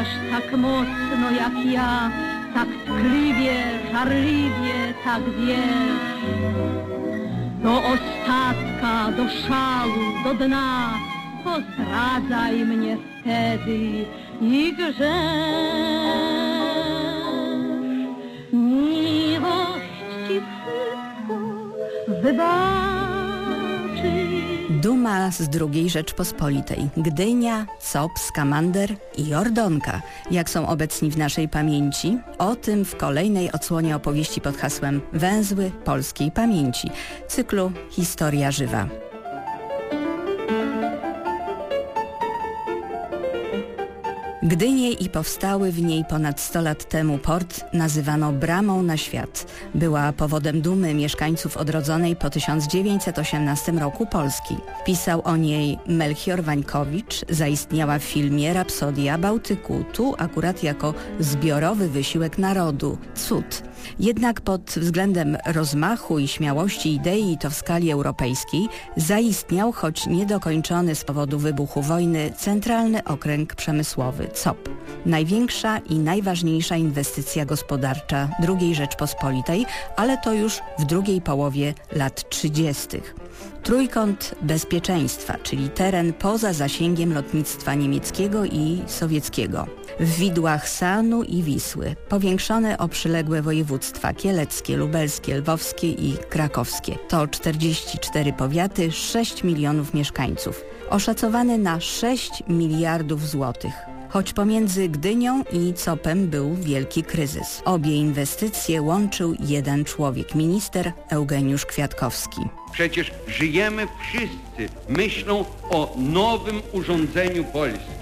kochasz tak mocno jak ja, tak tkliwie, żarliwie, tak wiesz. Do ostatka, do szału, do dna, pozdradzaj mnie wtedy i grzesz. Miłość ci wszystko wybaczy. Duma z II Rzeczpospolitej. Gdynia, Cop, Skamander i Ordonka. Jak są obecni w naszej pamięci? O tym w kolejnej odsłonie opowieści pod hasłem Węzły Polskiej Pamięci. Cyklu Historia Żywa. Gdynię i powstały w niej ponad 100 lat temu port nazywano Bramą na świat. Była powodem dumy mieszkańców odrodzonej po 1918 roku Polski. Pisał o niej Melchior Wańkowicz, zaistniała w filmie Rapsodia Bałtyku, tu akurat jako zbiorowy wysiłek narodu. Cud. Jednak pod względem rozmachu i śmiałości idei to w skali europejskiej zaistniał, choć niedokończony z powodu wybuchu wojny, centralny okręg przemysłowy COP. Największa i najważniejsza inwestycja gospodarcza II Rzeczpospolitej, ale to już w drugiej połowie lat 30. Trójkąt bezpieczeństwa, czyli teren poza zasięgiem lotnictwa niemieckiego i sowieckiego. W widłach Sanu i Wisły, powiększone o przyległe województwa kieleckie, lubelskie, lwowskie i krakowskie. To 44 powiaty, 6 milionów mieszkańców. Oszacowany na 6 miliardów złotych choć pomiędzy Gdynią i Copem był wielki kryzys. Obie inwestycje łączył jeden człowiek, minister Eugeniusz Kwiatkowski. Przecież żyjemy wszyscy myślą o nowym urządzeniu Polski.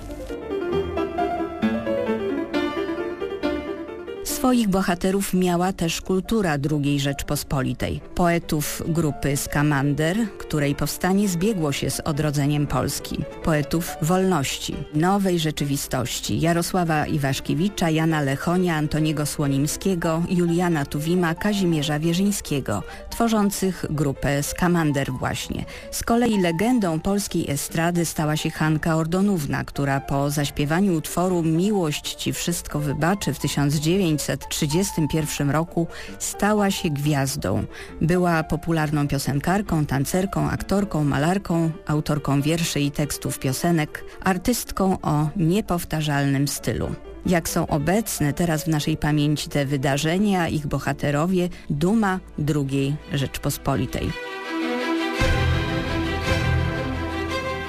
Swoich bohaterów miała też kultura II Rzeczpospolitej. Poetów grupy Skamander, której powstanie zbiegło się z odrodzeniem Polski. Poetów wolności, nowej rzeczywistości Jarosława Iwaszkiewicza, Jana Lechonia, Antoniego Słonimskiego, Juliana Tuwima, Kazimierza Wierzyńskiego, tworzących grupę Skamander właśnie. Z kolei legendą polskiej estrady stała się Hanka Ordonówna, która po zaśpiewaniu utworu Miłość Ci Wszystko Wybaczy w 1900 1931 roku stała się gwiazdą. Była popularną piosenkarką, tancerką, aktorką, malarką, autorką wierszy i tekstów piosenek, artystką o niepowtarzalnym stylu. Jak są obecne teraz w naszej pamięci te wydarzenia, ich bohaterowie, duma II Rzeczpospolitej.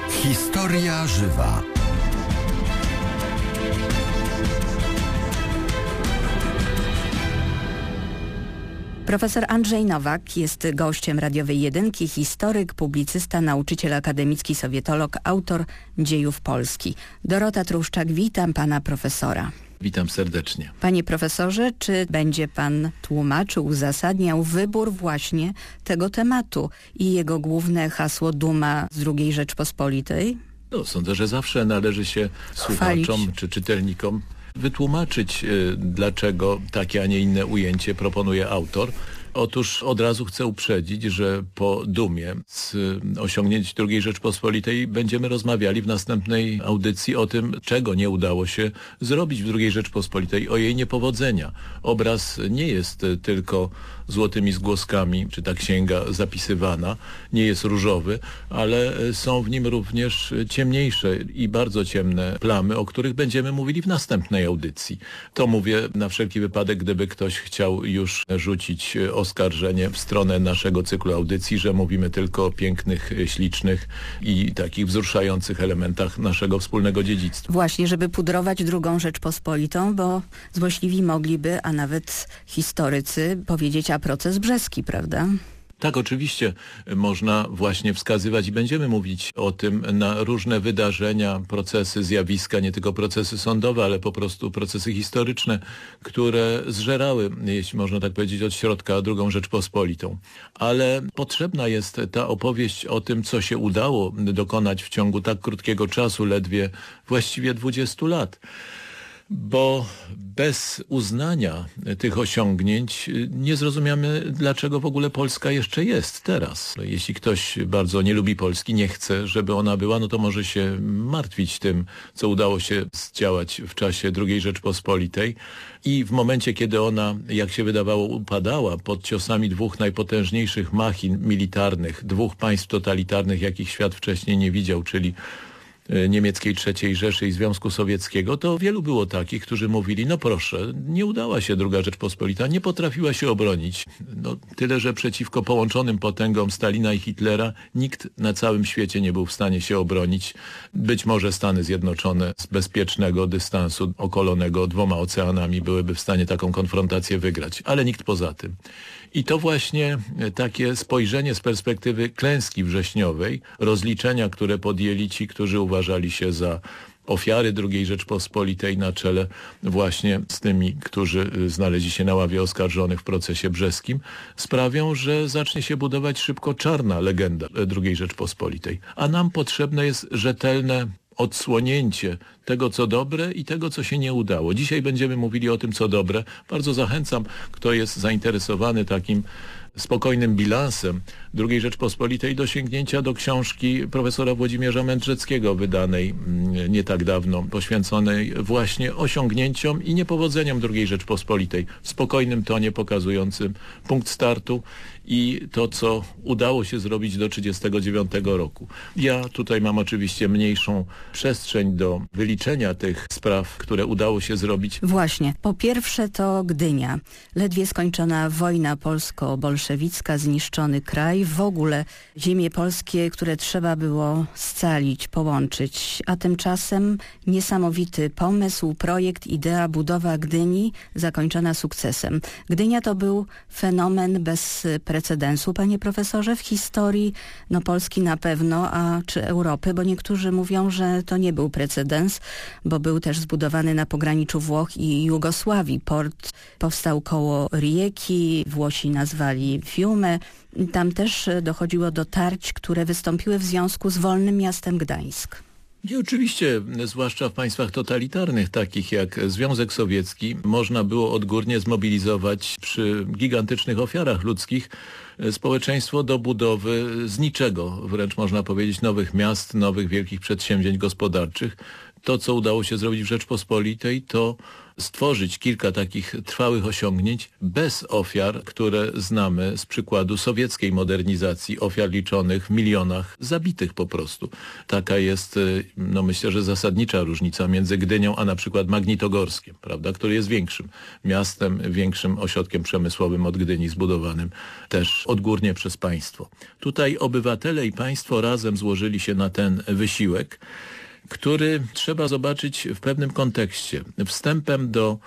Historia żywa. Profesor Andrzej Nowak jest gościem radiowej jedynki, historyk, publicysta, nauczyciel akademicki, sowietolog, autor dziejów Polski. Dorota Truszczak, witam pana profesora. Witam serdecznie. Panie profesorze, czy będzie pan tłumaczył, uzasadniał wybór właśnie tego tematu i jego główne hasło Duma z II Rzeczpospolitej? No, sądzę, że zawsze należy się Chwalić. słuchaczom czy czytelnikom wytłumaczyć, y, dlaczego takie, a nie inne ujęcie proponuje autor. Otóż od razu chcę uprzedzić, że po dumie z osiągnięć II Rzeczpospolitej będziemy rozmawiali w następnej audycji o tym, czego nie udało się zrobić w II Rzeczpospolitej, o jej niepowodzenia. Obraz nie jest tylko złotymi zgłoskami, czy ta księga zapisywana, nie jest różowy, ale są w nim również ciemniejsze i bardzo ciemne plamy, o których będziemy mówili w następnej audycji. To mówię na wszelki wypadek, gdyby ktoś chciał już rzucić oskarżenie w stronę naszego cyklu audycji, że mówimy tylko o pięknych, ślicznych i takich wzruszających elementach naszego wspólnego dziedzictwa. Właśnie, żeby pudrować drugą Rzeczpospolitą, bo złośliwi mogliby, a nawet historycy powiedzieć, a proces brzeski, prawda? Tak, oczywiście można właśnie wskazywać i będziemy mówić o tym na różne wydarzenia, procesy, zjawiska, nie tylko procesy sądowe, ale po prostu procesy historyczne, które zżerały, jeśli można tak powiedzieć, od środka drugą Rzeczpospolitą. Ale potrzebna jest ta opowieść o tym, co się udało dokonać w ciągu tak krótkiego czasu, ledwie właściwie 20 lat. Bo bez uznania tych osiągnięć nie zrozumiemy, dlaczego w ogóle Polska jeszcze jest teraz. Jeśli ktoś bardzo nie lubi Polski, nie chce, żeby ona była, no to może się martwić tym, co udało się zdziałać w czasie II Rzeczpospolitej i w momencie, kiedy ona, jak się wydawało, upadała pod ciosami dwóch najpotężniejszych machin militarnych, dwóch państw totalitarnych, jakich świat wcześniej nie widział, czyli niemieckiej III Rzeszy i Związku Sowieckiego, to wielu było takich, którzy mówili, no proszę, nie udała się druga Rzeczpospolita, nie potrafiła się obronić. No, tyle, że przeciwko połączonym potęgom Stalina i Hitlera nikt na całym świecie nie był w stanie się obronić. Być może Stany Zjednoczone z bezpiecznego dystansu okolonego dwoma oceanami byłyby w stanie taką konfrontację wygrać, ale nikt poza tym. I to właśnie takie spojrzenie z perspektywy klęski wrześniowej, rozliczenia, które podjęli ci, którzy uważali się za ofiary II Rzeczpospolitej na czele właśnie z tymi, którzy znaleźli się na ławie oskarżonych w procesie brzeskim, sprawią, że zacznie się budować szybko czarna legenda II Rzeczpospolitej. A nam potrzebne jest rzetelne odsłonięcie tego, co dobre i tego, co się nie udało. Dzisiaj będziemy mówili o tym, co dobre. Bardzo zachęcam, kto jest zainteresowany takim spokojnym bilansem II Rzeczpospolitej do sięgnięcia do książki profesora Włodzimierza Mędrzeckiego wydanej mm, nie tak dawno, poświęconej właśnie osiągnięciom i niepowodzeniom II Rzeczpospolitej w spokojnym tonie pokazującym punkt startu i to, co udało się zrobić do 1939 roku. Ja tutaj mam oczywiście mniejszą przestrzeń do wyliczenia tych spraw, które udało się zrobić. Właśnie. Po pierwsze to Gdynia. Ledwie skończona wojna polsko-bolszewicka, zniszczony kraj, w ogóle ziemie polskie, które trzeba było scalić, połączyć. A tymczasem niesamowity pomysł, projekt, idea, budowa Gdyni zakończona sukcesem. Gdynia to był fenomen bez panie profesorze, w historii no Polski na pewno, a czy Europy, bo niektórzy mówią, że to nie był precedens, bo był też zbudowany na pograniczu Włoch i Jugosławii. Port powstał koło Rijeki, Włosi nazwali Fiume. Tam też dochodziło do tarć, które wystąpiły w związku z wolnym miastem Gdańsk. I oczywiście, zwłaszcza w państwach totalitarnych, takich jak Związek Sowiecki, można było odgórnie zmobilizować przy gigantycznych ofiarach ludzkich społeczeństwo do budowy z niczego, wręcz można powiedzieć nowych miast, nowych wielkich przedsięwzięć gospodarczych. To, co udało się zrobić w Rzeczpospolitej, to stworzyć kilka takich trwałych osiągnięć bez ofiar, które znamy z przykładu sowieckiej modernizacji, ofiar liczonych w milionach zabitych po prostu. Taka jest, y, no myślę, że zasadnicza różnica między Gdynią a na przykład Magnitogorskiem, prawda, który jest większym miastem, większym ośrodkiem przemysłowym od Gdyni, zbudowanym też odgórnie przez państwo. Tutaj obywatele i państwo razem złożyli się na ten wysiłek który trzeba zobaczyć w pewnym kontekście. Wstępem do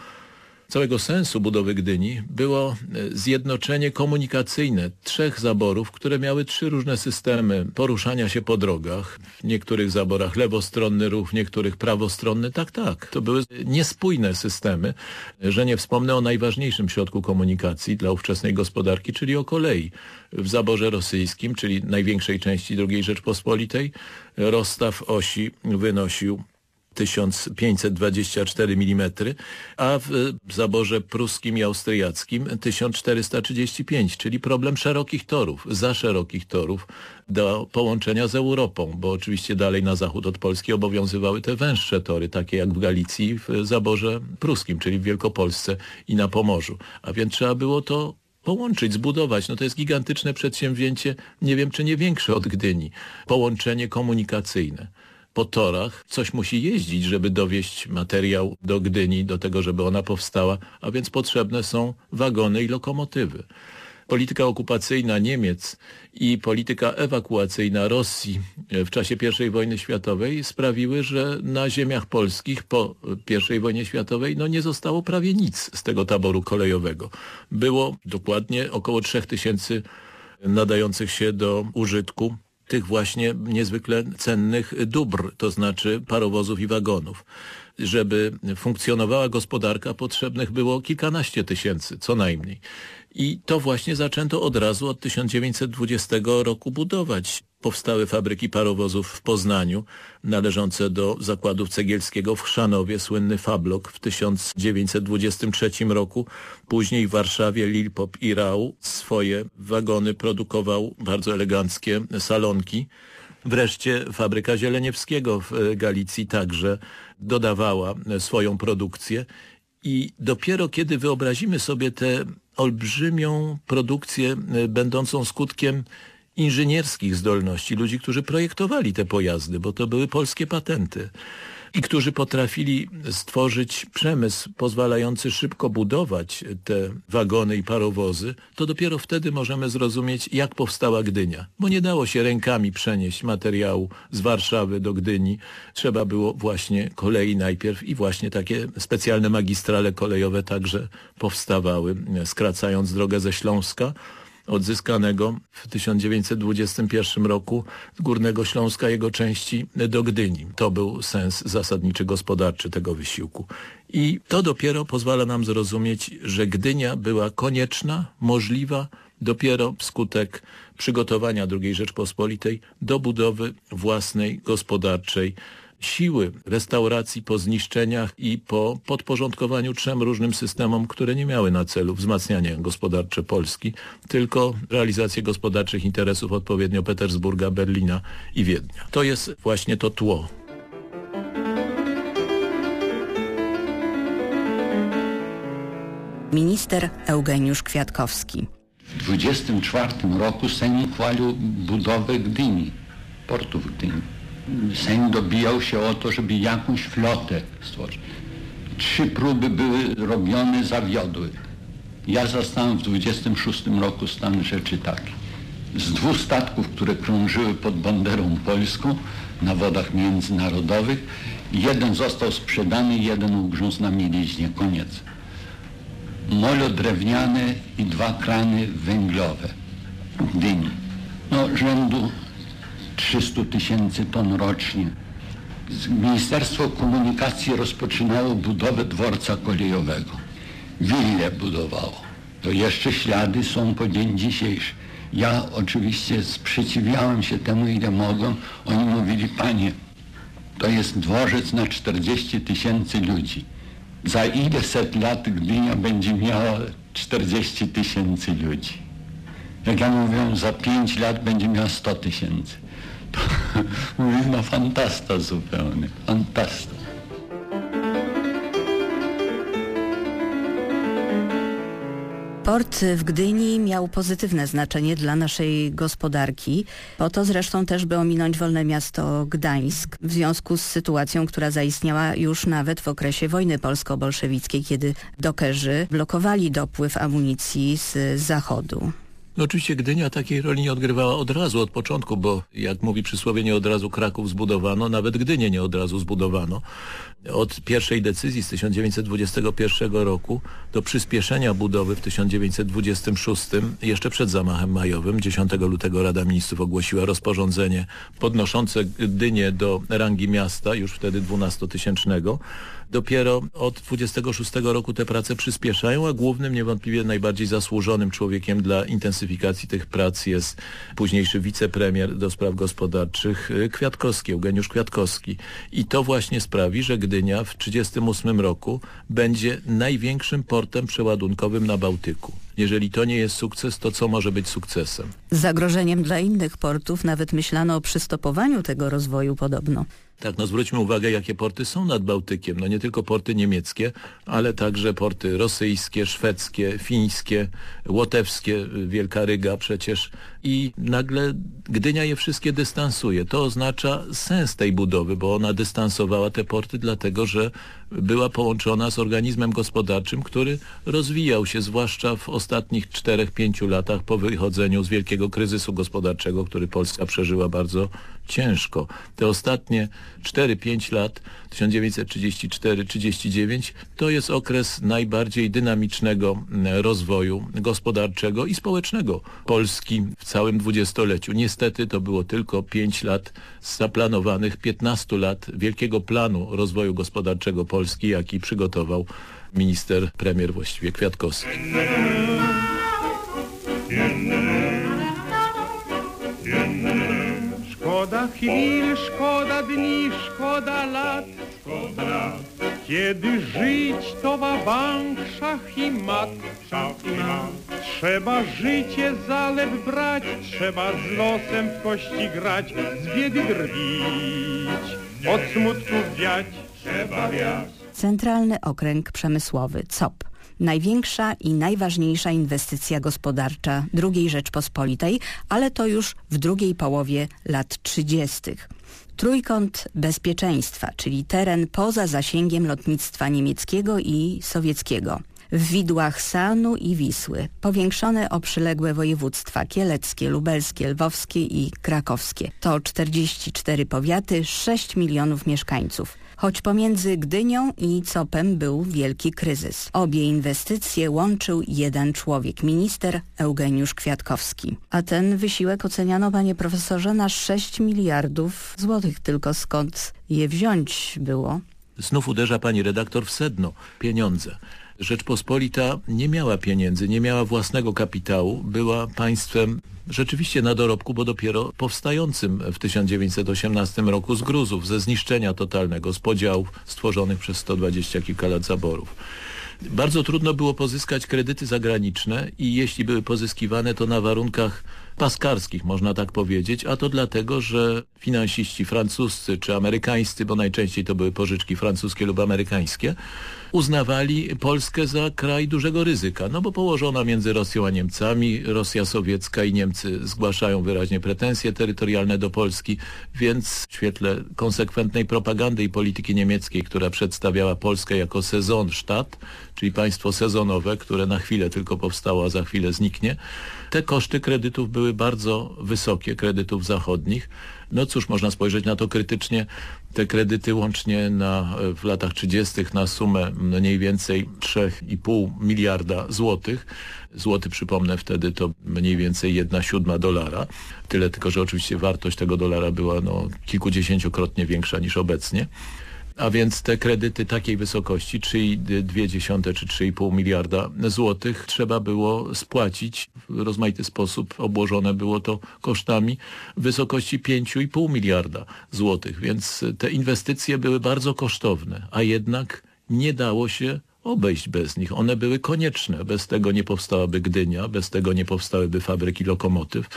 całego sensu budowy Gdyni było e, zjednoczenie komunikacyjne trzech zaborów, które miały trzy różne systemy poruszania się po drogach. W niektórych zaborach lewostronny ruch, w niektórych prawostronny. Tak, tak. To były niespójne systemy, że nie wspomnę o najważniejszym środku komunikacji dla ówczesnej gospodarki, czyli o kolei. W zaborze rosyjskim, czyli największej części II Rzeczpospolitej, rozstaw osi wynosił 1524 mm, a w zaborze pruskim i austriackim 1435, czyli problem szerokich torów, za szerokich torów do połączenia z Europą, bo oczywiście dalej na zachód od Polski obowiązywały te węższe tory, takie jak w Galicji w zaborze pruskim, czyli w Wielkopolsce i na Pomorzu. A więc trzeba było to połączyć, zbudować. No to jest gigantyczne przedsięwzięcie, nie wiem czy nie większe od Gdyni. Połączenie komunikacyjne po torach. Coś musi jeździć, żeby dowieść materiał do Gdyni, do tego, żeby ona powstała, a więc potrzebne są wagony i lokomotywy. Polityka okupacyjna Niemiec i polityka ewakuacyjna Rosji w czasie I wojny światowej sprawiły, że na ziemiach polskich po I wojnie światowej no nie zostało prawie nic z tego taboru kolejowego. Było dokładnie około 3000 nadających się do użytku tych właśnie niezwykle cennych dóbr, to znaczy parowozów i wagonów. Żeby funkcjonowała gospodarka, potrzebnych było kilkanaście tysięcy, co najmniej. I to właśnie zaczęto od razu od 1920 roku budować. Powstały fabryki parowozów w Poznaniu, należące do zakładów cegielskiego w Chrzanowie, słynny Fablok w 1923 roku. Później w Warszawie Lilpop i Rau swoje wagony produkował bardzo eleganckie salonki. Wreszcie fabryka Zieleniewskiego w Galicji także dodawała swoją produkcję i dopiero kiedy wyobrazimy sobie tę olbrzymią produkcję będącą skutkiem inżynierskich zdolności, ludzi, którzy projektowali te pojazdy, bo to były polskie patenty i którzy potrafili stworzyć przemysł pozwalający szybko budować te wagony i parowozy, to dopiero wtedy możemy zrozumieć, jak powstała Gdynia. Bo nie dało się rękami przenieść materiału z Warszawy do Gdyni. Trzeba było właśnie kolei najpierw i właśnie takie specjalne magistrale kolejowe także powstawały, skracając drogę ze Śląska odzyskanego w 1921 roku z Górnego Śląska jego części do Gdyni. To był sens zasadniczy gospodarczy tego wysiłku. I to dopiero pozwala nam zrozumieć, że Gdynia była konieczna, możliwa, dopiero wskutek przygotowania II Rzeczpospolitej do budowy własnej gospodarczej siły restauracji po zniszczeniach i po podporządkowaniu trzem różnym systemom, które nie miały na celu wzmacniania gospodarcze Polski, tylko realizację gospodarczych interesów odpowiednio Petersburga, Berlina i Wiednia. To jest właśnie to tło. Minister Eugeniusz Kwiatkowski. W 1924 roku Sejm uchwalił budowę Gdyni, portu w Gdyni. Sejm dobijał się o to, żeby jakąś flotę stworzyć. Trzy próby były robione, zawiodły. Ja zastałem w 26 roku stan rzeczy taki. Z dwóch statków, które krążyły pod banderą polską na wodach międzynarodowych, jeden został sprzedany, jeden ugrzązł na mieliźnie. Koniec. Molo drewniane i dwa krany węglowe w Dyni. No, rzędu 300 tysięcy ton rocznie. Ministerstwo Komunikacji rozpoczynało budowę dworca kolejowego. Wille budowało. To jeszcze ślady są po dzień dzisiejszy. Ja oczywiście sprzeciwiałem się temu, ile mogłem. Oni mówili, panie, to jest dworzec na 40 tysięcy ludzi. Za ile set lat Gdynia będzie miała 40 tysięcy ludzi? Jak ja mówię, za 5 lat będzie miała 100 tysięcy. Mówię, no fantasta zupełnie, fantasta. Port w Gdyni miał pozytywne znaczenie dla naszej gospodarki, po to zresztą też, by ominąć wolne miasto Gdańsk w związku z sytuacją, która zaistniała już nawet w okresie wojny polsko-bolszewickiej, kiedy dokerzy blokowali dopływ amunicji z zachodu. No oczywiście Gdynia takiej roli nie odgrywała od razu, od początku, bo jak mówi przysłowie, nie od razu Kraków zbudowano, nawet Gdynię nie od razu zbudowano. Od pierwszej decyzji z 1921 roku do przyspieszenia budowy w 1926, jeszcze przed zamachem majowym, 10 lutego Rada Ministrów ogłosiła rozporządzenie podnoszące Gdynię do rangi miasta, już wtedy 12-tysięcznego, Dopiero od 26 roku te prace przyspieszają, a głównym, niewątpliwie najbardziej zasłużonym człowiekiem dla intensyfikacji tych prac jest późniejszy wicepremier do spraw gospodarczych y, Kwiatkowski, Eugeniusz Kwiatkowski. I to właśnie sprawi, że Gdynia w 1938 roku będzie największym portem przeładunkowym na Bałtyku. Jeżeli to nie jest sukces, to co może być sukcesem? Zagrożeniem dla innych portów nawet myślano o przystopowaniu tego rozwoju podobno. Tak, no zwróćmy uwagę, jakie porty są nad Bałtykiem. No nie tylko porty niemieckie, ale także porty rosyjskie, szwedzkie, fińskie, łotewskie, Wielka Ryga przecież. I nagle Gdynia je wszystkie dystansuje. To oznacza sens tej budowy, bo ona dystansowała te porty dlatego, że była połączona z organizmem gospodarczym, który rozwijał się, zwłaszcza w ostatnich 4-5 latach po wychodzeniu z wielkiego kryzysu gospodarczego, który Polska przeżyła bardzo ciężko. Te ostatnie 4-5 lat, 1934-39, to jest okres najbardziej dynamicznego rozwoju gospodarczego i społecznego Polski w całym dwudziestoleciu. Niestety to było tylko 5 lat z zaplanowanych 15 lat wielkiego planu rozwoju gospodarczego Polski, jaki przygotował minister, premier właściwie Kwiatkowski. Szkoda chwil, szkoda dni, szkoda lat, szkoda. Kiedy żyć to bank, szach i mat, szach i mat. Trzeba życie zalew brać, trzeba z losem w kości grać, z biedy drwić, od smutku wiać, trzeba wiać. Centralny Okręg Przemysłowy COP największa i najważniejsza inwestycja gospodarcza II Rzeczpospolitej, ale to już w drugiej połowie lat 30. Trójkąt bezpieczeństwa, czyli teren poza zasięgiem lotnictwa niemieckiego i sowieckiego w widłach Sanu i Wisły, powiększone o przyległe województwa kieleckie, lubelskie, lwowskie i krakowskie. To 44 powiaty, 6 milionów mieszkańców. Choć pomiędzy Gdynią i Copem był wielki kryzys. Obie inwestycje łączył jeden człowiek, minister Eugeniusz Kwiatkowski. A ten wysiłek oceniano, panie profesorze, na 6 miliardów złotych. Tylko skąd je wziąć było? Znów uderza pani redaktor w sedno. Pieniądze. Rzeczpospolita nie miała pieniędzy, nie miała własnego kapitału, była państwem rzeczywiście na dorobku, bo dopiero powstającym w 1918 roku z gruzów, ze zniszczenia totalnego, z podziałów stworzonych przez 120 kilka lat zaborów. Bardzo trudno było pozyskać kredyty zagraniczne i jeśli były pozyskiwane, to na warunkach paskarskich, można tak powiedzieć, a to dlatego, że finansiści francuscy czy amerykańscy, bo najczęściej to były pożyczki francuskie lub amerykańskie, uznawali Polskę za kraj dużego ryzyka, no bo położona między Rosją a Niemcami, Rosja sowiecka i Niemcy zgłaszają wyraźnie pretensje terytorialne do Polski, więc w świetle konsekwentnej propagandy i polityki niemieckiej, która przedstawiała Polskę jako sezonsztat, czyli państwo sezonowe, które na chwilę tylko powstało, a za chwilę zniknie, te koszty kredytów były bardzo wysokie, kredytów zachodnich. No cóż, można spojrzeć na to krytycznie. Te kredyty łącznie na, w latach 30. na sumę mniej więcej 3,5 miliarda złotych. Złoty, przypomnę, wtedy to mniej więcej jedna siódma dolara. Tyle tylko, że oczywiście wartość tego dolara była no, kilkudziesięciokrotnie większa niż obecnie. A więc te kredyty takiej wysokości, 3,2 czy 3,5 miliarda złotych trzeba było spłacić w rozmaity sposób. Obłożone było to kosztami w wysokości 5,5 miliarda złotych. Więc te inwestycje były bardzo kosztowne, a jednak nie dało się obejść bez nich. One były konieczne. Bez tego nie powstałaby Gdynia, bez tego nie powstałyby fabryki lokomotyw,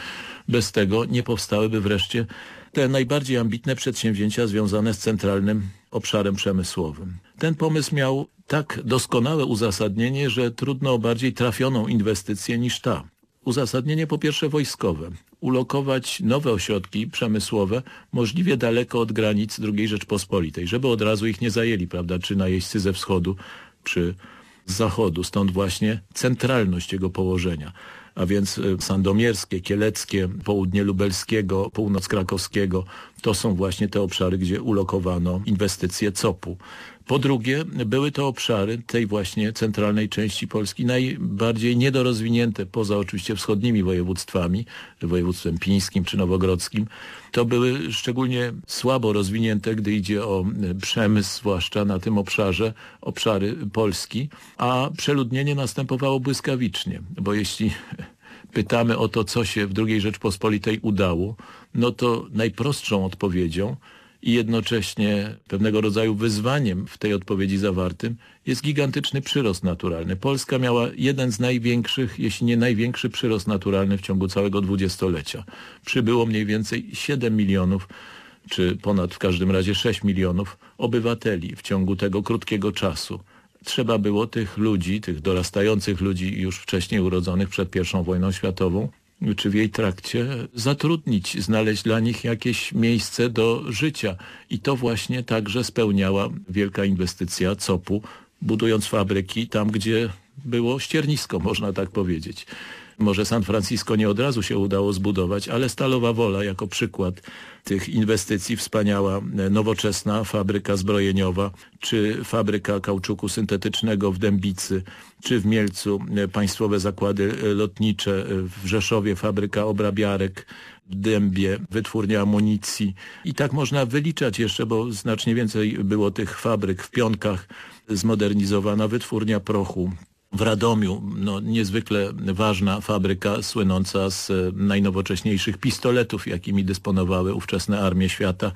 bez tego nie powstałyby wreszcie te najbardziej ambitne przedsięwzięcia związane z centralnym obszarem przemysłowym. Ten pomysł miał tak doskonałe uzasadnienie, że trudno o bardziej trafioną inwestycję niż ta. Uzasadnienie po pierwsze wojskowe. Ulokować nowe ośrodki przemysłowe możliwie daleko od granic II Rzeczpospolitej, żeby od razu ich nie zajęli, prawda, czy najeźdźcy ze wschodu, czy z zachodu. Stąd właśnie centralność jego położenia a więc y, sandomierskie, kieleckie, południe lubelskiego, północ krakowskiego, to są właśnie te obszary, gdzie ulokowano inwestycje COP-u. Po drugie, były to obszary tej właśnie centralnej części Polski najbardziej niedorozwinięte, poza oczywiście wschodnimi województwami, województwem pińskim czy nowogrodzkim. To były szczególnie słabo rozwinięte, gdy idzie o przemysł, zwłaszcza na tym obszarze, obszary Polski, a przeludnienie następowało błyskawicznie, bo jeśli pytamy o to, co się w II Rzeczpospolitej udało, no to najprostszą odpowiedzią i jednocześnie pewnego rodzaju wyzwaniem w tej odpowiedzi zawartym jest gigantyczny przyrost naturalny. Polska miała jeden z największych, jeśli nie największy przyrost naturalny w ciągu całego dwudziestolecia. Przybyło mniej więcej 7 milionów czy ponad w każdym razie 6 milionów obywateli w ciągu tego krótkiego czasu trzeba było tych ludzi, tych dorastających ludzi już wcześniej urodzonych przed I wojną światową, czy w jej trakcie zatrudnić, znaleźć dla nich jakieś miejsce do życia. I to właśnie także spełniała wielka inwestycja COP-u, budując fabryki tam, gdzie było ściernisko, można tak powiedzieć. Może San Francisco nie od razu się udało zbudować, ale Stalowa Wola jako przykład tych inwestycji wspaniała e, nowoczesna fabryka zbrojeniowa, czy fabryka kauczuku syntetycznego w Dębicy, czy w Mielcu e, państwowe zakłady e, lotnicze, w Rzeszowie fabryka obrabiarek, w Dębie wytwórnia amunicji. I tak można wyliczać jeszcze, bo znacznie więcej było tych fabryk w Pionkach, zmodernizowana wytwórnia prochu, w Radomiu, no, niezwykle ważna fabryka słynąca z najnowocześniejszych pistoletów, jakimi dysponowały ówczesne armie świata.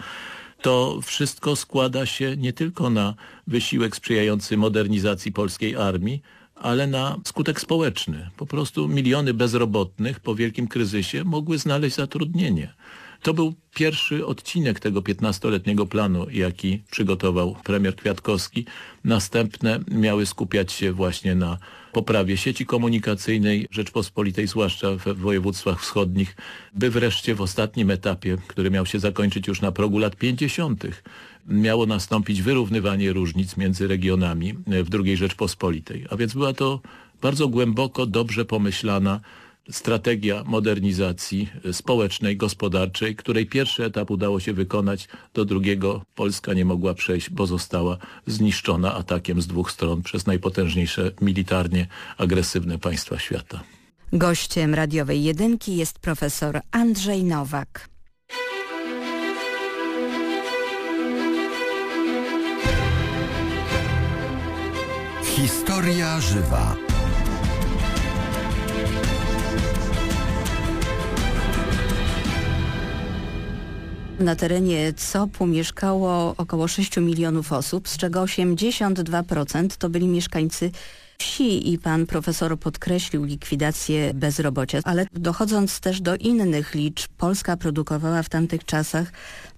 To wszystko składa się nie tylko na wysiłek sprzyjający modernizacji polskiej armii, ale na skutek społeczny. Po prostu miliony bezrobotnych po wielkim kryzysie mogły znaleźć zatrudnienie. To był pierwszy odcinek tego 15-letniego planu, jaki przygotował premier Kwiatkowski. Następne miały skupiać się właśnie na poprawie sieci komunikacyjnej Rzeczpospolitej, zwłaszcza w województwach wschodnich, by wreszcie w ostatnim etapie, który miał się zakończyć już na progu lat 50., miało nastąpić wyrównywanie różnic między regionami w II Rzeczpospolitej. A więc była to bardzo głęboko, dobrze pomyślana strategia modernizacji społecznej, gospodarczej, której pierwszy etap udało się wykonać, do drugiego Polska nie mogła przejść, bo została zniszczona atakiem z dwóch stron przez najpotężniejsze militarnie agresywne państwa świata. Gościem radiowej jedynki jest profesor Andrzej Nowak. Historia żywa. Na terenie COP-u mieszkało około 6 milionów osób, z czego 82% to byli mieszkańcy wsi i pan profesor podkreślił likwidację bezrobocia, ale dochodząc też do innych liczb, Polska produkowała w tamtych czasach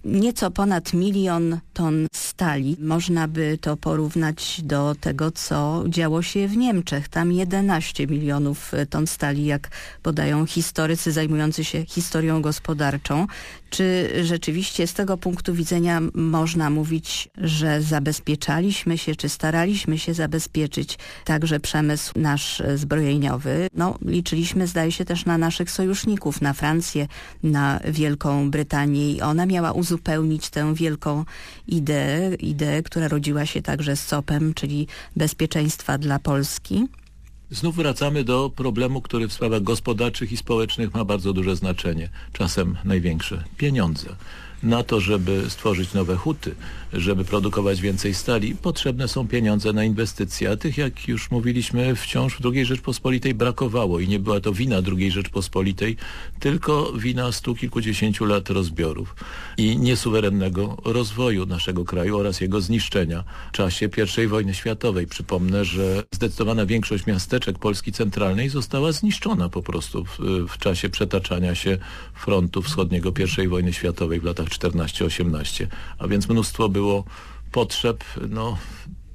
nieco ponad milion ton stali. Można by to porównać do tego, co działo się w Niemczech. Tam 11 milionów ton stali, jak podają historycy zajmujący się historią gospodarczą. Czy rzeczywiście z tego punktu widzenia można mówić, że zabezpieczaliśmy się, czy staraliśmy się zabezpieczyć także przemysł nasz zbrojeniowy? No, liczyliśmy, zdaje się, też na naszych sojuszników, na Francję, na Wielką Brytanię i ona miała uzupełnić tę wielką ideę, ideę, która rodziła się także z COP-em, czyli bezpieczeństwa dla Polski. Znów wracamy do problemu, który w sprawach gospodarczych i społecznych ma bardzo duże znaczenie, czasem największe pieniądze na to, żeby stworzyć nowe huty, żeby produkować więcej stali, potrzebne są pieniądze na inwestycje, a tych, jak już mówiliśmy, wciąż w II Rzeczpospolitej brakowało i nie była to wina II Rzeczpospolitej, tylko wina stu kilkudziesięciu lat rozbiorów i niesuwerennego rozwoju naszego kraju oraz jego zniszczenia w czasie I wojny światowej. Przypomnę, że zdecydowana większość miasteczek Polski Centralnej została zniszczona po prostu w, w czasie przetaczania się frontu wschodniego I wojny światowej w latach 14-18, a więc mnóstwo było potrzeb no,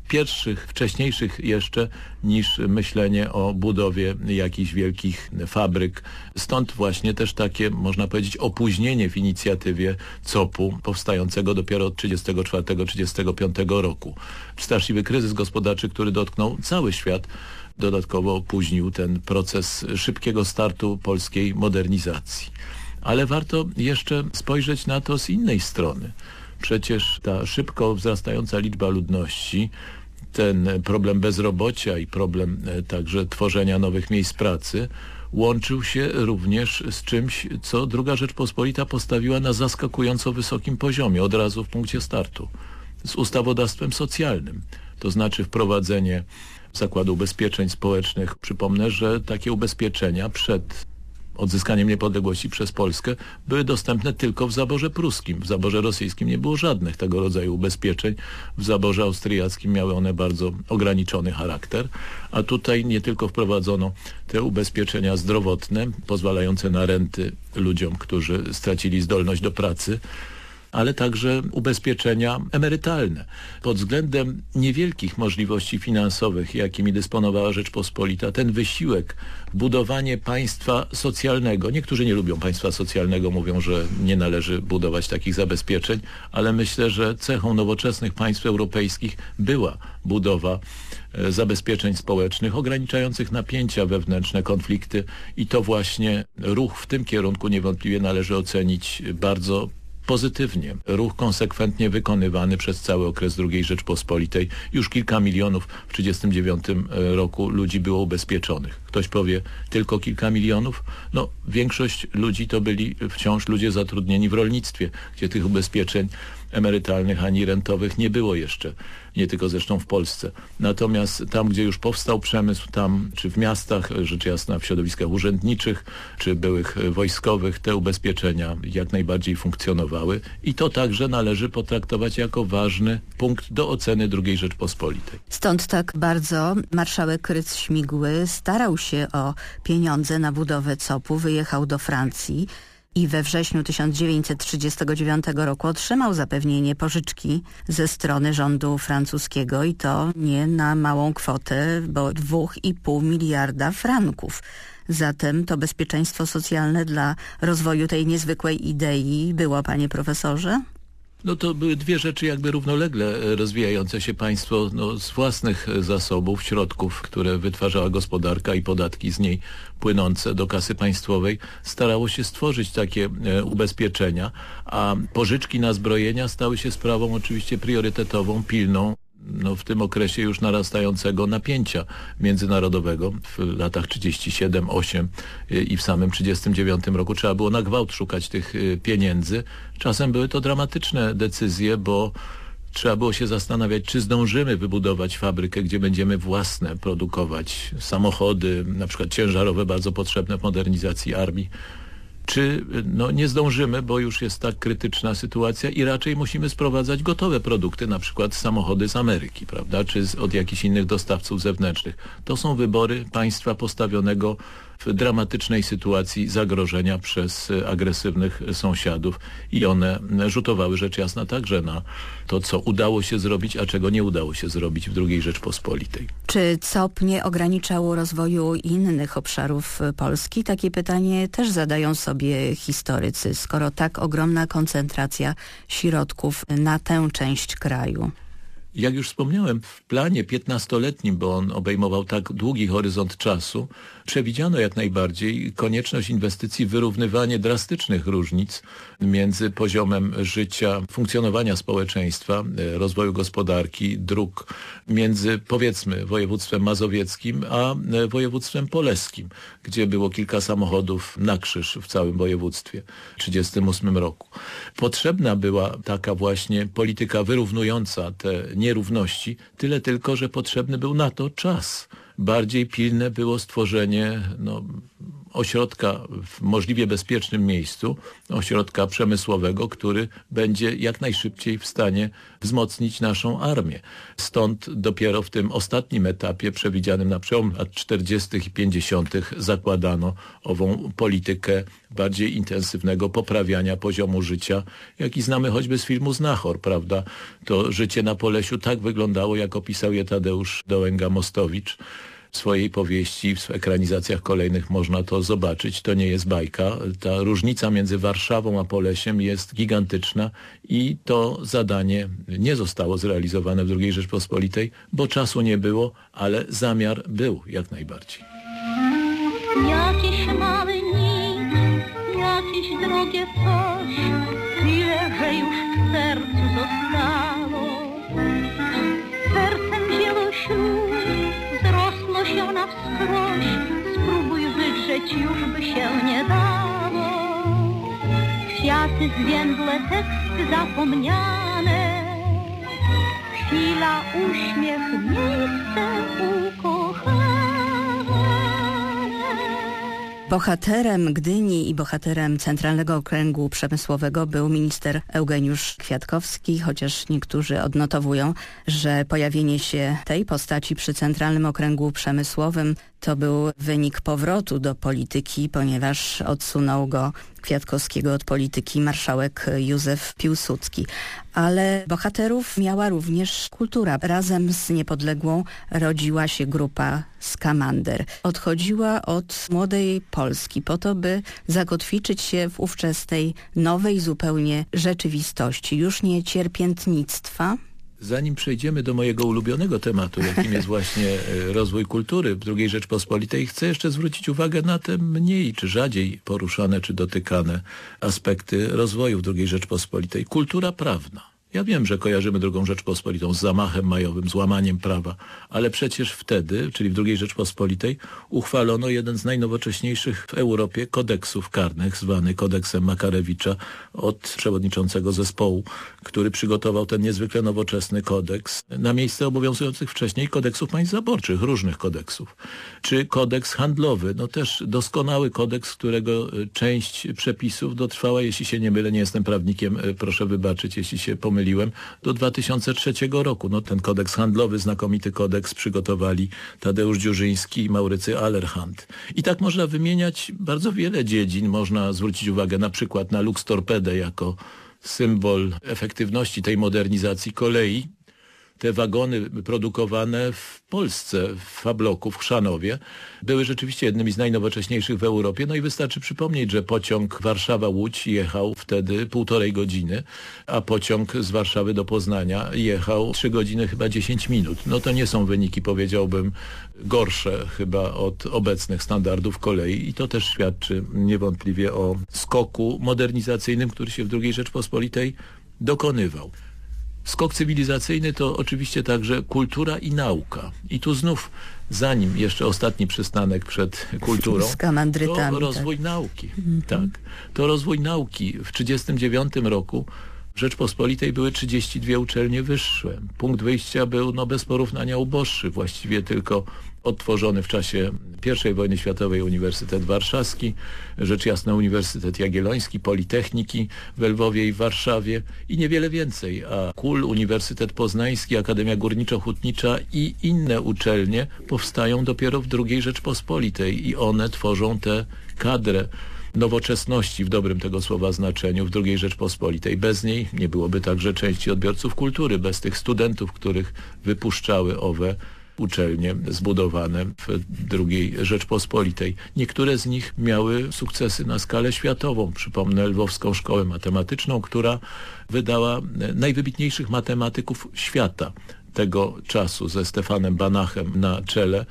pierwszych, wcześniejszych jeszcze niż myślenie o budowie jakichś wielkich fabryk. Stąd właśnie też takie, można powiedzieć, opóźnienie w inicjatywie COP-u powstającego dopiero od 1934-1935 roku. Straszliwy kryzys gospodarczy, który dotknął cały świat, dodatkowo opóźnił ten proces szybkiego startu polskiej modernizacji ale warto jeszcze spojrzeć na to z innej strony. Przecież ta szybko wzrastająca liczba ludności, ten problem bezrobocia i problem e, także tworzenia nowych miejsc pracy łączył się również z czymś, co druga Rzeczpospolita postawiła na zaskakująco wysokim poziomie, od razu w punkcie startu, z ustawodawstwem socjalnym, to znaczy wprowadzenie Zakładu Ubezpieczeń Społecznych. Przypomnę, że takie ubezpieczenia przed odzyskaniem niepodległości przez Polskę były dostępne tylko w zaborze pruskim. W zaborze rosyjskim nie było żadnych tego rodzaju ubezpieczeń. W zaborze austriackim miały one bardzo ograniczony charakter, a tutaj nie tylko wprowadzono te ubezpieczenia zdrowotne pozwalające na renty ludziom, którzy stracili zdolność do pracy, ale także ubezpieczenia emerytalne. Pod względem niewielkich możliwości finansowych, jakimi dysponowała Rzeczpospolita, ten wysiłek, budowanie państwa socjalnego, niektórzy nie lubią państwa socjalnego, mówią, że nie należy budować takich zabezpieczeń, ale myślę, że cechą nowoczesnych państw europejskich była budowa e, zabezpieczeń społecznych ograniczających napięcia wewnętrzne, konflikty i to właśnie ruch w tym kierunku niewątpliwie należy ocenić bardzo pozytywnie. Ruch konsekwentnie wykonywany przez cały okres II Rzeczpospolitej. Już kilka milionów w 1939 e, roku ludzi było ubezpieczonych. Ktoś powie, tylko kilka milionów? No, większość ludzi to byli wciąż ludzie zatrudnieni w rolnictwie, gdzie tych ubezpieczeń emerytalnych ani rentowych nie było jeszcze, nie tylko zresztą w Polsce. Natomiast tam, gdzie już powstał przemysł, tam czy w miastach, rzecz jasna w środowiskach urzędniczych, czy byłych wojskowych, te ubezpieczenia jak najbardziej funkcjonowały i to także należy potraktować jako ważny punkt do oceny II Rzeczpospolitej. Stąd tak bardzo marszałek Rydz Śmigły starał się o pieniądze na budowę COP-u, wyjechał do Francji, i we wrześniu 1939 roku otrzymał zapewnienie pożyczki ze strony rządu francuskiego i to nie na małą kwotę, bo 2,5 miliarda franków. Zatem to bezpieczeństwo socjalne dla rozwoju tej niezwykłej idei było, panie profesorze? No to były dwie rzeczy jakby równolegle e, rozwijające się państwo no, z własnych e, zasobów, środków, które wytwarzała gospodarka i podatki z niej płynące do kasy państwowej, starało się stworzyć takie e, ubezpieczenia, a pożyczki na zbrojenia stały się sprawą oczywiście priorytetową, pilną no, w tym okresie już narastającego napięcia międzynarodowego w latach 37-8 i w samym 39 roku trzeba było na gwałt szukać tych y, pieniędzy. Czasem były to dramatyczne decyzje, bo trzeba było się zastanawiać, czy zdążymy wybudować fabrykę, gdzie będziemy własne produkować samochody, na przykład ciężarowe, bardzo potrzebne w modernizacji armii, czy no, nie zdążymy, bo już jest tak krytyczna sytuacja i raczej musimy sprowadzać gotowe produkty, na przykład samochody z Ameryki, prawda, czy z, od jakichś innych dostawców zewnętrznych. To są wybory państwa postawionego w dramatycznej sytuacji zagrożenia przez agresywnych sąsiadów i one rzutowały rzecz jasna także na to, co udało się zrobić, a czego nie udało się zrobić w II Rzeczpospolitej. Czy COP nie ograniczało rozwoju innych obszarów Polski? Takie pytanie też zadają sobie historycy, skoro tak ogromna koncentracja środków na tę część kraju. Jak już wspomniałem, w planie 15-letnim, bo on obejmował tak długi horyzont czasu, przewidziano jak najbardziej konieczność inwestycji w wyrównywanie drastycznych różnic między poziomem życia, funkcjonowania społeczeństwa, e, rozwoju gospodarki, dróg, między powiedzmy województwem mazowieckim a e, województwem poleskim, gdzie było kilka samochodów na krzyż w całym województwie w 1938 roku. Potrzebna była taka właśnie polityka wyrównująca te nierówności, tyle tylko, że potrzebny był na to czas bardziej pilne było stworzenie no, ośrodka w możliwie bezpiecznym miejscu, ośrodka przemysłowego, który będzie jak najszybciej w stanie wzmocnić naszą armię. Stąd dopiero w tym ostatnim etapie przewidzianym na przełom lat 40. i 50. zakładano ową politykę bardziej intensywnego poprawiania poziomu życia, jaki znamy choćby z filmu Znachor, prawda? To życie na Polesiu tak wyglądało, jak opisał je Tadeusz Dołęga-Mostowicz swojej powieści, w ekranizacjach kolejnych można to zobaczyć. To nie jest bajka. Ta różnica między Warszawą a Polesiem jest gigantyczna i to zadanie nie zostało zrealizowane w II Rzeczpospolitej, bo czasu nie było, ale zamiar był jak najbardziej. Jakiś mały nic, jakieś drogie coś, zwiędłe, teksty zapomniane, chwila, uśmiech, miejsce. Bohaterem Gdyni i bohaterem Centralnego Okręgu Przemysłowego był minister Eugeniusz Kwiatkowski, chociaż niektórzy odnotowują, że pojawienie się tej postaci przy Centralnym Okręgu Przemysłowym to był wynik powrotu do polityki, ponieważ odsunął go Kwiatkowskiego od polityki marszałek Józef Piłsudski. Ale bohaterów miała również kultura. Razem z Niepodległą rodziła się grupa Skamander. Odchodziła od młodej Polski po to, by zakotwiczyć się w ówczesnej nowej zupełnie rzeczywistości. Już nie cierpiętnictwa, Zanim przejdziemy do mojego ulubionego tematu, jakim jest właśnie e, rozwój kultury w II Rzeczpospolitej, chcę jeszcze zwrócić uwagę na te mniej czy rzadziej poruszane czy dotykane aspekty rozwoju w II Rzeczpospolitej. Kultura prawna Ja wiem, że kojarzymy drugą Rzeczpospolitą z zamachem majowym, z łamaniem prawa, ale przecież wtedy, czyli w drugiej Rzeczpospolitej, uchwalono jeden z najnowocześniejszych w Europie kodeksów karnych, zwany kodeksem Makarewicza od przewodniczącego zespołu, który przygotował ten niezwykle nowoczesny kodeks na miejsce obowiązujących wcześniej kodeksów państw zaborczych, różnych kodeksów. Czy kodeks handlowy, no też doskonały kodeks, którego część przepisów dotrwała, jeśli się nie mylę, nie jestem prawnikiem, proszę wybaczyć, jeśli się pomyliłem, do 2003 roku. No ten kodeks handlowy, znakomity kodeks przygotowali Tadeusz Dziurzyński i Maurycy Allerhand. I tak można wymieniać bardzo wiele dziedzin. Można zwrócić uwagę na przykład na Lux Torpedę jako symbol efektywności tej modernizacji kolei, te wagony produkowane w Polsce, w Fabloku, w Chrzanowie, były rzeczywiście jednymi z najnowocześniejszych w Europie. No i wystarczy przypomnieć, że pociąg Warszawa-Łódź jechał wtedy półtorej godziny, a pociąg z Warszawy do Poznania jechał trzy godziny chyba 10 minut. No to nie są wyniki, powiedziałbym, gorsze chyba od obecnych standardów kolei i to też świadczy niewątpliwie o skoku modernizacyjnym, który się w II Rzeczpospolitej dokonywał. Skok cywilizacyjny to oczywiście także kultura i nauka. I tu znów, zanim jeszcze ostatni przystanek przed kulturą, to rozwój tak. nauki. Mhm. Tak. To rozwój nauki. W 1939 roku Rzeczpospolitej były 32 uczelnie wyższe. Punkt wyjścia był no, bez porównania uboższy. Właściwie tylko odtworzony w czasie I wojny światowej Uniwersytet Warszawski, rzecz jasna Uniwersytet Jagielloński, Politechniki w Lwowie i w Warszawie i niewiele więcej, a KUL, Uniwersytet Poznański, Akademia Górniczo-Hutnicza i inne uczelnie powstają dopiero w II Rzeczpospolitej i one tworzą tę kadrę nowoczesności w dobrym tego słowa znaczeniu w II Rzeczpospolitej. Bez niej nie byłoby także części odbiorców kultury, bez tych studentów, których wypuszczały owe uczelnie zbudowane w II Rzeczpospolitej. Niektóre z nich miały sukcesy na skalę światową. Przypomnę Lwowską Szkołę Matematyczną, która wydała najwybitniejszych matematyków świata tego czasu ze Stefanem Banachem na czele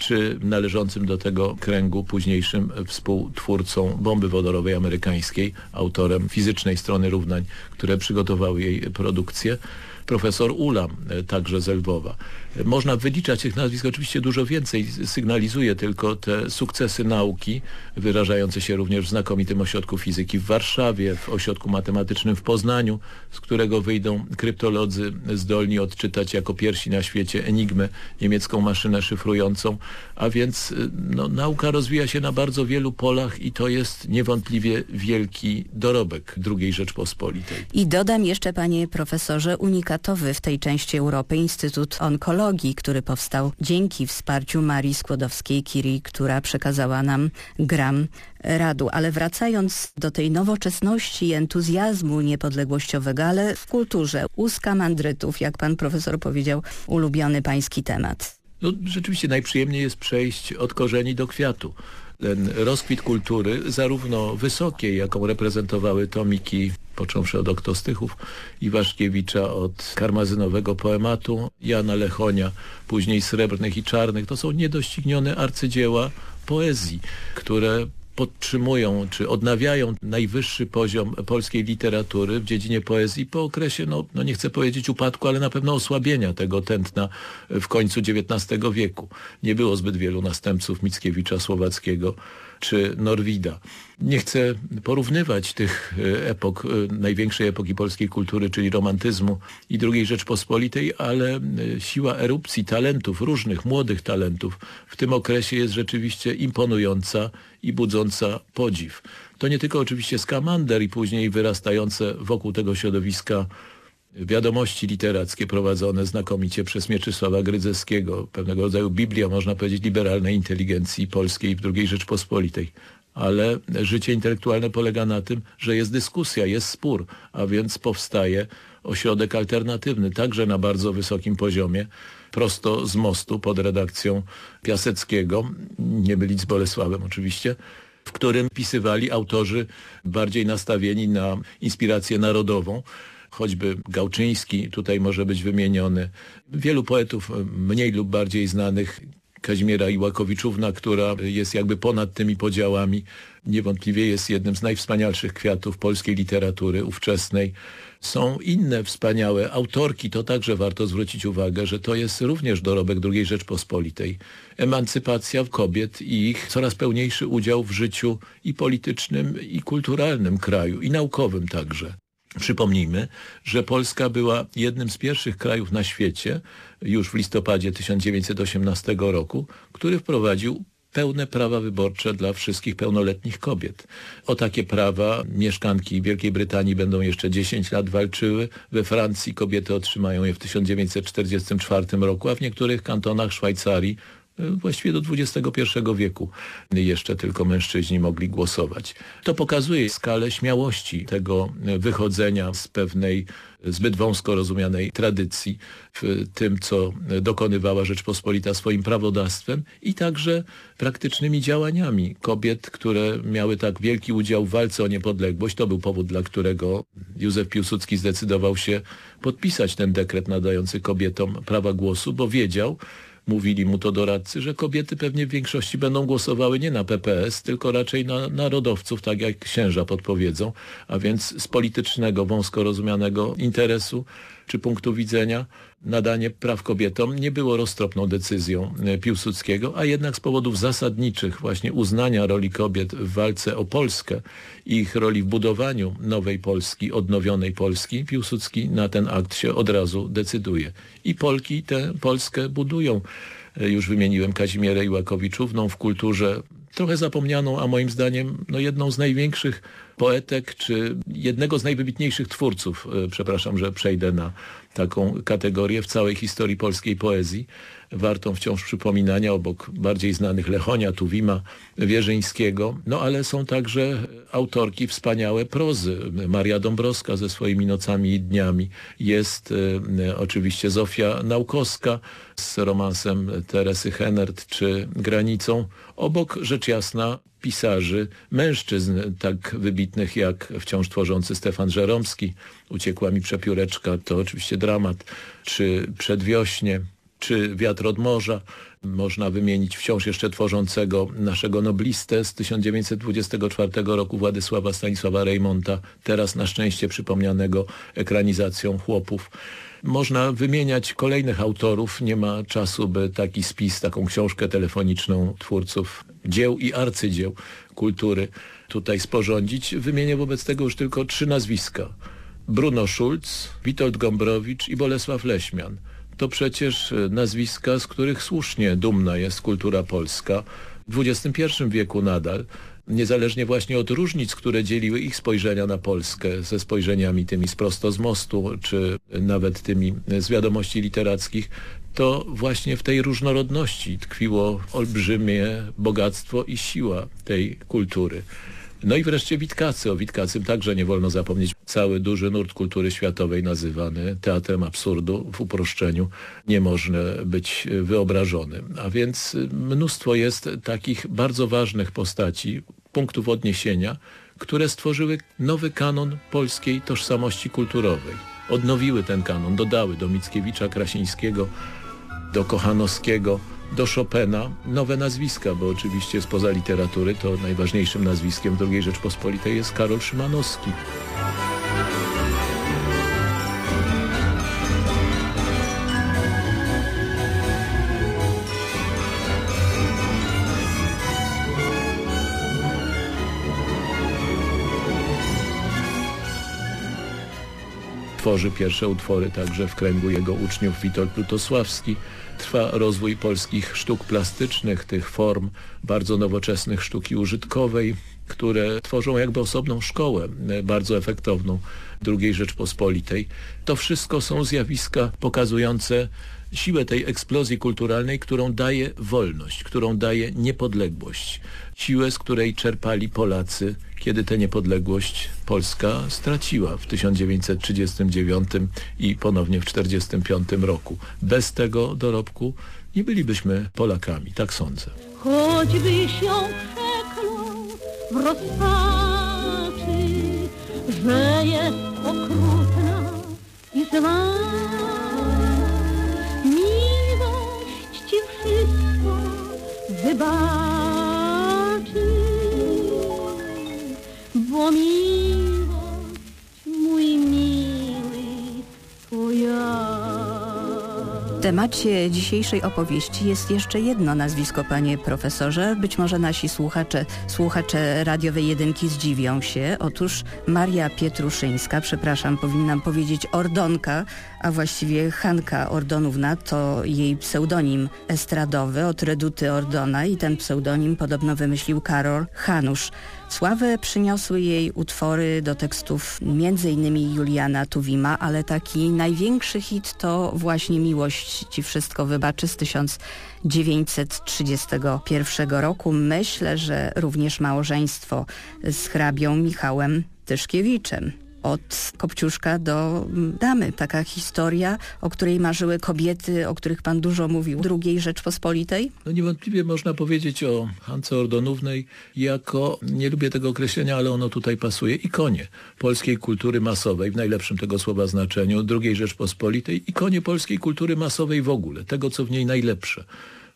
czy należącym do tego kręgu późniejszym współtwórcą bomby wodorowej amerykańskiej, autorem fizycznej strony równań, które przygotowały jej produkcję profesor Ulam, e, także z Lwowa. Można wyliczać tych nazwisk oczywiście dużo więcej, sygnalizuje tylko te sukcesy nauki, wyrażające się również w znakomitym ośrodku fizyki w Warszawie, w ośrodku matematycznym w Poznaniu, z którego wyjdą kryptolodzy zdolni odczytać jako pierwsi na świecie enigmę, niemiecką maszynę szyfrującą, a więc y, no, nauka rozwija się na bardzo wielu polach i to jest niewątpliwie wielki dorobek II Rzeczpospolitej. I dodam jeszcze, panie profesorze, unikatowy w tej części Europy Instytut Onkologii który powstał dzięki wsparciu Marii Skłodowskiej-Curie, która przekazała nam gram radu. Ale wracając do tej nowoczesności i entuzjazmu niepodległościowego, ale w kulturze, u skamandrytów, jak pan profesor powiedział, ulubiony pański temat. No, rzeczywiście najprzyjemniej jest przejść od korzeni do kwiatu ten rozkwit kultury, zarówno wysokiej, jaką reprezentowały tomiki, począwszy od Oktostychów Iwaszkiewicza, od karmazynowego poematu Jana Lechonia, później Srebrnych i Czarnych, to są niedoścignione arcydzieła poezji, które podtrzymują czy odnawiają najwyższy poziom polskiej literatury w dziedzinie poezji po okresie, no, no nie chcę powiedzieć upadku, ale na pewno osłabienia tego tętna w końcu XIX wieku. Nie było zbyt wielu następców Mickiewicza Słowackiego czy Norwida. Nie chcę porównywać tych e, epok, e, największej epoki polskiej kultury, czyli romantyzmu i II Rzeczpospolitej, ale e, siła erupcji talentów, różnych młodych talentów w tym okresie jest rzeczywiście imponująca i budząca podziw. To nie tylko oczywiście Skamander i później wyrastające wokół tego środowiska wiadomości literackie prowadzone znakomicie przez Mieczysława Grydzewskiego, pewnego rodzaju Biblia, można powiedzieć, liberalnej inteligencji polskiej w II Rzeczpospolitej. Ale życie intelektualne polega na tym, że jest dyskusja, jest spór, a więc powstaje ośrodek alternatywny, także na bardzo wysokim poziomie, prosto z mostu pod redakcją Piaseckiego, nie bylić z Bolesławem oczywiście, w którym pisywali autorzy bardziej nastawieni na inspirację narodową, choćby Gałczyński tutaj może być wymieniony. Wielu poetów mniej lub bardziej znanych Kazimiera Iłakowiczówna, która jest jakby ponad tymi podziałami. Niewątpliwie jest jednym z najwspanialszych kwiatów polskiej literatury ówczesnej. Są inne wspaniałe autorki, to także warto zwrócić uwagę, że to jest również dorobek II Rzeczpospolitej. Emancypacja kobiet i ich coraz pełniejszy udział w życiu i politycznym, i kulturalnym kraju, i naukowym także. Przypomnijmy, że Polska była jednym z pierwszych krajów na świecie już w listopadzie 1918 roku, który wprowadził pełne prawa wyborcze dla wszystkich pełnoletnich kobiet. O takie prawa mieszkanki Wielkiej Brytanii będą jeszcze 10 lat walczyły. We Francji kobiety otrzymają je w 1944 roku, a w niektórych kantonach Szwajcarii właściwie do XXI wieku jeszcze tylko mężczyźni mogli głosować. To pokazuje skalę śmiałości tego wychodzenia z pewnej zbyt wąsko rozumianej tradycji w tym, co dokonywała Rzeczpospolita swoim prawodawstwem i także praktycznymi działaniami kobiet, które miały tak wielki udział w walce o niepodległość. To był powód, dla którego Józef Piłsudski zdecydował się podpisać ten dekret nadający kobietom prawa głosu, bo wiedział, mówili mu to doradcy, że kobiety pewnie w większości będą głosowały nie na PPS, tylko raczej na narodowców, tak jak księża podpowiedzą, a więc z politycznego, wąsko rozumianego interesu czy punktu widzenia nadanie praw kobietom nie było roztropną decyzją e, Piłsudskiego, a jednak z powodów zasadniczych właśnie uznania roli kobiet w walce o Polskę i ich roli w budowaniu nowej Polski, odnowionej Polski, Piłsudski na ten akt się od razu decyduje. I Polki tę Polskę budują. E, już wymieniłem Kazimierę Iłakowiczówną w kulturze trochę zapomnianą, a moim zdaniem no jedną z największych poetek, czy jednego z najwybitniejszych twórców, e, przepraszam, że przejdę na taką kategorię w całej historii polskiej poezji, wartą wciąż przypominania obok bardziej znanych Lechonia, Tuwima, Wierzyńskiego, no ale są także autorki wspaniałe prozy. Maria Dąbrowska ze swoimi Nocami i Dniami. Jest e, oczywiście Zofia Naukowska z romansem Teresy Henert czy Granicą. Obok rzecz jasna pisarzy, mężczyzn tak wybitnych jak wciąż tworzący Stefan Żeromski, Uciekła mi przepióreczka, to oczywiście dramat, czy Przedwiośnie, czy Wiatr od morza. Można wymienić wciąż jeszcze tworzącego naszego noblistę z 1924 roku Władysława Stanisława Rejmonta, teraz na szczęście przypomnianego ekranizacją Chłopów. Można wymieniać kolejnych autorów, nie ma czasu, by taki spis, taką książkę telefoniczną twórców dzieł i arcydzieł kultury tutaj sporządzić. Wymienię wobec tego już tylko trzy nazwiska. Bruno Schulz, Witold Gombrowicz i Bolesław Leśmian. To przecież e, nazwiska, z których słusznie dumna jest kultura polska w XXI wieku nadal, niezależnie właśnie od różnic, które dzieliły ich spojrzenia na Polskę, ze spojrzeniami tymi z prosto z mostu, czy nawet tymi z wiadomości literackich, to właśnie w tej różnorodności tkwiło olbrzymie bogactwo i siła tej kultury. No i wreszcie Witkacy. O Witkacym także nie wolno zapomnieć. Cały duży nurt kultury światowej nazywany teatrem absurdu w uproszczeniu nie może być wyobrażony. A więc mnóstwo jest takich bardzo ważnych postaci, punktów odniesienia, które stworzyły nowy kanon polskiej tożsamości kulturowej. Odnowiły ten kanon, dodały do Mickiewicza, Krasińskiego, do Kochanowskiego, do Chopina nowe nazwiska, bo oczywiście spoza literatury to najważniejszym nazwiskiem II Rzeczpospolitej jest Karol Szymanowski. Tworzy pierwsze utwory także w kręgu jego uczniów Witold Lutosławski, Trwa rozwój polskich sztuk plastycznych, tych form bardzo nowoczesnych sztuki użytkowej, które tworzą jakby osobną szkołę, e, bardzo efektowną II Rzeczpospolitej. To wszystko są zjawiska pokazujące siłę tej eksplozji kulturalnej, którą daje wolność, którą daje niepodległość. Siłę, z której czerpali Polacy kiedy tę niepodległość Polska straciła w 1939 i ponownie w 1945 roku. Bez tego dorobku nie bylibyśmy Polakami, tak sądzę. Choćbyś się w rozpaczy, że jest okrutna i zła, the bar. Temacie dzisiejszej opowieści jest jeszcze jedno nazwisko, panie profesorze. Być może nasi słuchacze, słuchacze radiowej jedynki zdziwią się. Otóż Maria Pietruszyńska, przepraszam, powinnam powiedzieć Ordonka, a właściwie Hanka Ordonówna to jej pseudonim estradowy od Reduty Ordona i ten pseudonim podobno wymyślił Karol Hanusz. Sławę przyniosły jej utwory do tekstów m.in. Juliana Tuwima, ale taki największy hit to właśnie Miłość Ci Wszystko Wybaczy z 1931 roku. Myślę, że również małżeństwo z hrabią Michałem Tyszkiewiczem od Kopciuszka do Damy. Taka historia, o której marzyły kobiety, o których pan dużo mówił, drugiej Rzeczpospolitej? No niewątpliwie można powiedzieć o Hance Ordonównej jako, nie lubię tego określenia, ale ono tutaj pasuje, ikonie polskiej kultury masowej, w najlepszym tego słowa znaczeniu, drugiej Rzeczpospolitej, ikonie polskiej kultury masowej w ogóle, tego co w niej najlepsze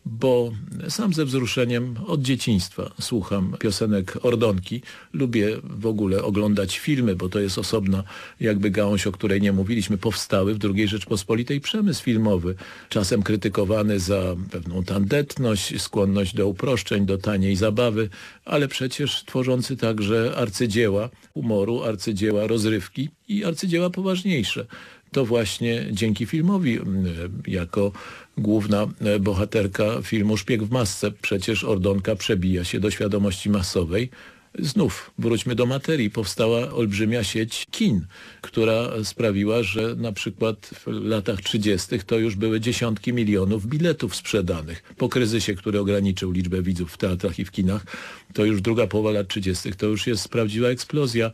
bo sam ze wzruszeniem od dzieciństwa słucham piosenek Ordonki. Lubię w ogóle oglądać filmy, bo to jest osobna jakby gałąź, o której nie mówiliśmy. Powstały w II Rzeczpospolitej przemysł filmowy, czasem krytykowany za pewną tandetność, skłonność do uproszczeń, do taniej zabawy, ale przecież tworzący także arcydzieła humoru, arcydzieła rozrywki i arcydzieła poważniejsze to właśnie dzięki filmowi jako główna e, bohaterka filmu Szpieg w masce. Przecież Ordonka przebija się do świadomości masowej. Znów wróćmy do materii. Powstała olbrzymia sieć kin, która sprawiła, że na przykład w latach 30. to już były dziesiątki milionów biletów sprzedanych. Po kryzysie, który ograniczył liczbę widzów w teatrach i w kinach, to już druga połowa lat 30. to już jest prawdziwa eksplozja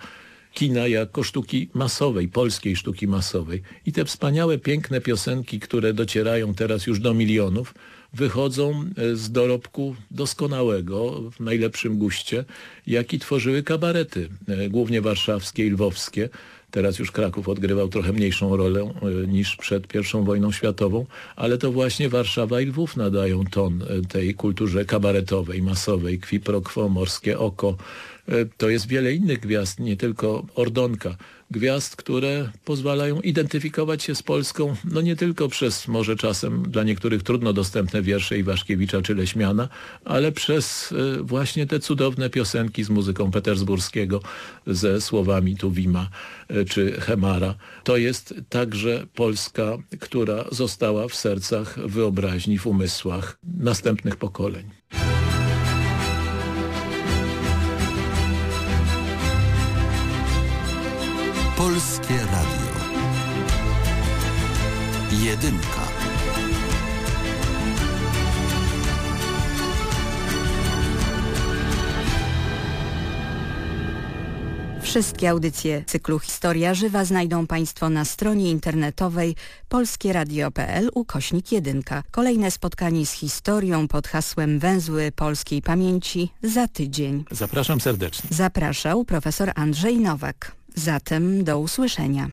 kina jako sztuki masowej, polskiej sztuki masowej. I te wspaniałe, piękne piosenki, które docierają teraz już do milionów, wychodzą e, z dorobku doskonałego, w najlepszym guście, jaki tworzyły kabarety, e, głównie warszawskie i lwowskie. Teraz już Kraków odgrywał trochę mniejszą rolę e, niż przed I wojną światową, ale to właśnie Warszawa i Lwów nadają ton tej kulturze kabaretowej, masowej, kwi pro quo, morskie oko, to jest wiele innych gwiazd, nie tylko Ordonka. Gwiazd, które pozwalają identyfikować się z Polską, no nie tylko przez może czasem dla niektórych trudno dostępne wiersze Iwaszkiewicza czy Leśmiana, ale przez e, właśnie te cudowne piosenki z muzyką petersburskiego, ze słowami Tuwima e, czy Hemara. To jest także Polska, która została w sercach, wyobraźni, w umysłach następnych pokoleń. Polskie Radio. Jedynka. Wszystkie audycje cyklu Historia Żywa znajdą Państwo na stronie internetowej polskieradio.pl ukośnik 1. Kolejne spotkanie z historią pod hasłem Węzły Polskiej Pamięci za tydzień. Zapraszam serdecznie. Zapraszał profesor Andrzej Nowak. Zatem do usłyszenia.